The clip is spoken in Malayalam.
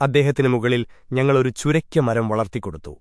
അദ്ദേഹത്തിനു മുകളിൽ ഞങ്ങൾ ഒരു ചുരയ്ക്ക മരം വളർത്തിക്കൊടുത്തു